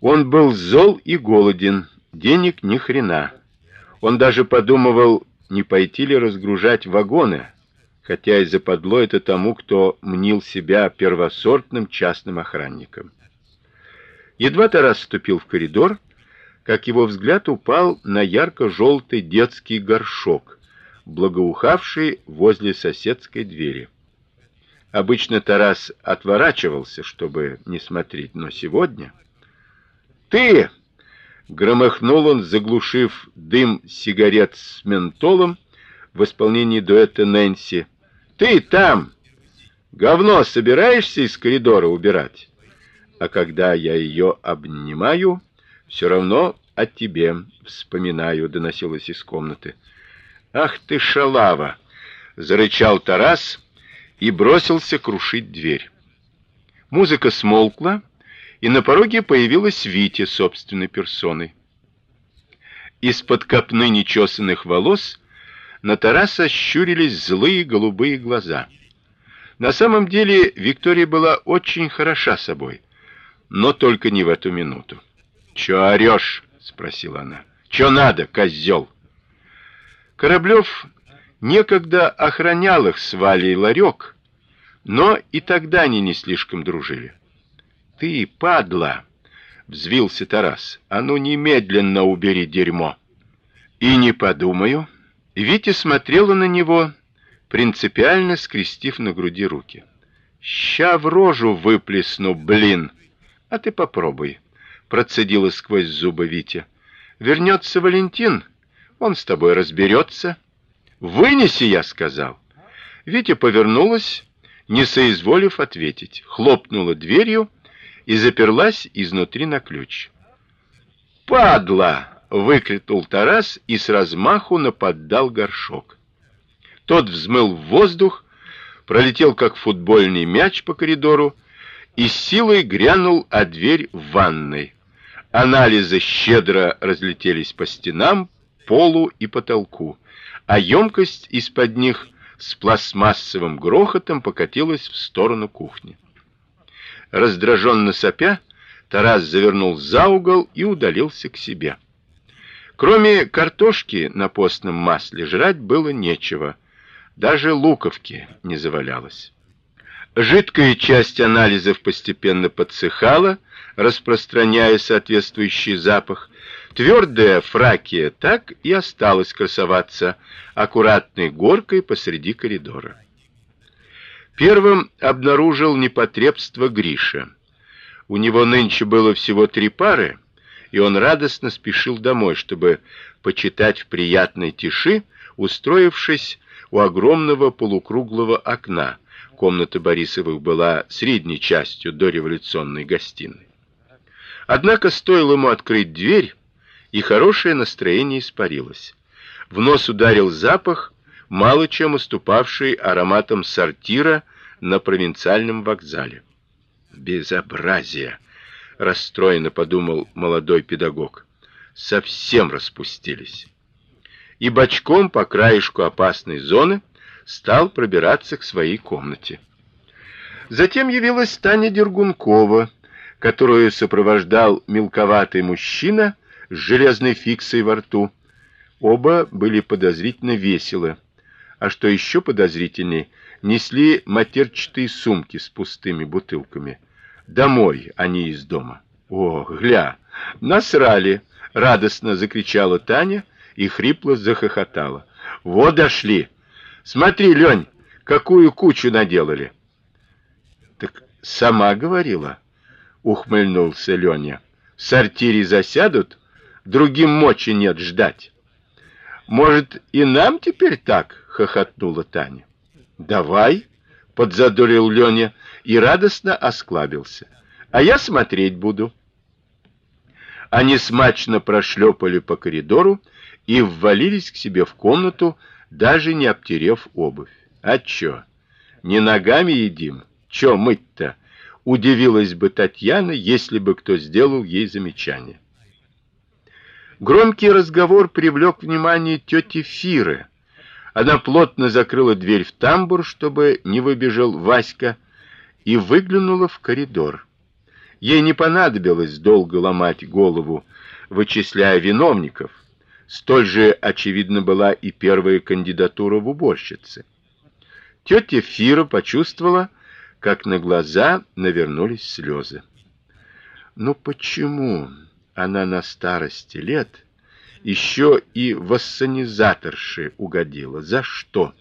Он был зол и голоден, денег ни хрена. Он даже подумывал, не пойти ли разгружать вагоны, хотя и западло это тому, кто мнил себя первосортным частным охранником. Едва Тарас вступил в коридор, как его взгляд упал на ярко желтый детский горшок, благоухавший возле соседской двери. Обычно Тарас отворачивался, чтобы не смотреть, но сегодня ты громыхнул он, заглушив дым сигарет с ментолом в исполнении дуэта Нэнси. Ты там говно собираешься из коридора убирать? А когда я ее обнимаю, все равно о тебе вспоминаю, доносилось из комнаты. Ах ты шалава, зарычал Тарас и бросился крушить дверь. Музыка смолкла, и на пороге появилась Витя собственной персоной. Из-под копны нечесанных волос на Тараса щурились злые голубые глаза. На самом деле Виктория была очень хороша собой, но только не в эту минуту. "Что орешь?" спросила она. "Что надо, козел?" Кораблёв некогда охранял их с Валей ларек, но и тогда они не слишком дружили. Ты, падла, взвился Тарас. А ну немедленно убери дерьмо. И не подумаю. Витя смотрела на него, принципиально скрестив на груди руки. Ща в рожу выплесну, блин. А ты попробуй, процедила сквозь зубы Витя. Вернется Валентин, он с тобой разберется. Вынеси, я сказал. Витя повернулась, не соизволив ответить, хлопнула дверью и заперлась изнутри на ключ. "Падла!" выкрикнул Тарас и с размаху нападал горшок. Тот взмыл в воздух, пролетел как футбольный мяч по коридору и с силой грянул о дверь в ванной. Анализы щедро разлетелись по стенам, полу и потолку, а емкость из-под них с пластмассовым грохотом покатилась в сторону кухни. Раздраженно сопя, Тарас завернул за угол и удалился к себе. Кроме картошки на постном масле жрать было нечего. Даже луковки не завалялось. Жидкая часть анализов постепенно подсыхала, распространяя соответствующий запах. Твердая фракия так и осталась красоваться аккуратной горкой посреди коридора. Первым обнаружил непотребство Гриша. У него нынче было всего три пары, и он радостно спешил домой, чтобы почитать в приятной тиши, устроившись у огромного полукруглого окна. Комната Борисовых была средней частью дореволюционной гостиной. Однако стоило ему открыть дверь, и хорошее настроение испарилось. В нос ударил запах мало чем уступавший ароматом сортира на провинциальном вокзале. Безобразие, расстроенно подумал молодой педагог. Совсем распустились. И бочком по краешку опасной зоны стал пробираться к своей комнате. Затем явилась Таня Дергункова, которую сопровождал мелковатый мужчина с железной фиксой во рту. Оба были подозрительно веселы а что еще подозрительней, несли матерчатые сумки с пустыми бутылками. Домой, а не из дома. О, гля, насрали, радостно закричала Таня и хрипло захохотала. Вот дошли. Смотри, Лень, какую кучу наделали. Так сама говорила, ухмыльнулся Леня. В сортире засядут, другим мочи нет ждать. Может, и нам теперь так, хохотнула Таня. Давай, подзадорил Леня и радостно осклабился. А я смотреть буду. Они смачно прошлепали по коридору и ввалились к себе в комнату, даже не обтерев обувь. А чё? Не ногами едим. Чё мыть-то? Удивилась бы Татьяна, если бы кто сделал ей замечание. Громкий разговор привлек внимание тети Фиры. Она плотно закрыла дверь в тамбур, чтобы не выбежал Васька, и выглянула в коридор. Ей не понадобилось долго ломать голову, вычисляя виновников. Столь же очевидна была и первая кандидатура в уборщицы. Тетя Фира почувствовала, как на глаза навернулись слезы. Но почему она на старости лет еще и в угодила? За что?